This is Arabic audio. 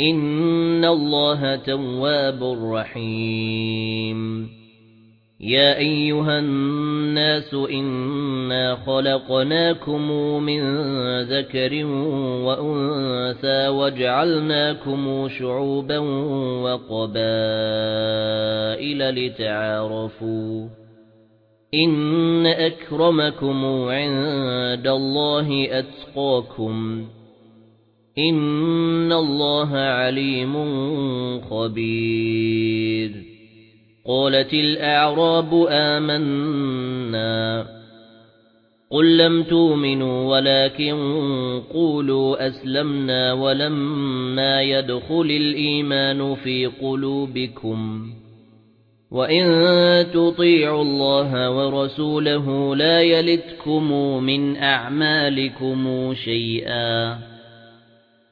إِنَّ اللَّهَ تَوَّابٌ رَحِيمٌ يَا أَيُّهَا النَّاسُ إِنَّا خَلَقْنَاكُم مِّن ذَكَرٍ وَأُنثَىٰ وَجَعَلْنَاكُمْ شُعُوبًا وَقَبَائِلَ لِتَعَارَفُوا إِنَّ أَكْرَمَكُمْ عِندَ اللَّهِ أَتْقَاكُمْ إِنَّ اللَّهَ عَلِيمٌ خَبِيرٌ قَالَتِ الْأَعْرَابُ آمَنَّا قُل لَّمْ تُؤْمِنُوا وَلَكِن قُولُوا أَسْلَمْنَا وَلَمَّا يَدْخُلِ الْإِيمَانُ فِي قُلُوبِكُمْ وَإِن تُطِيعُوا اللَّهَ وَرَسُولَهُ لَا يَلِتْكُم مِّنْ أَعْمَالِكُمْ شَيْئًا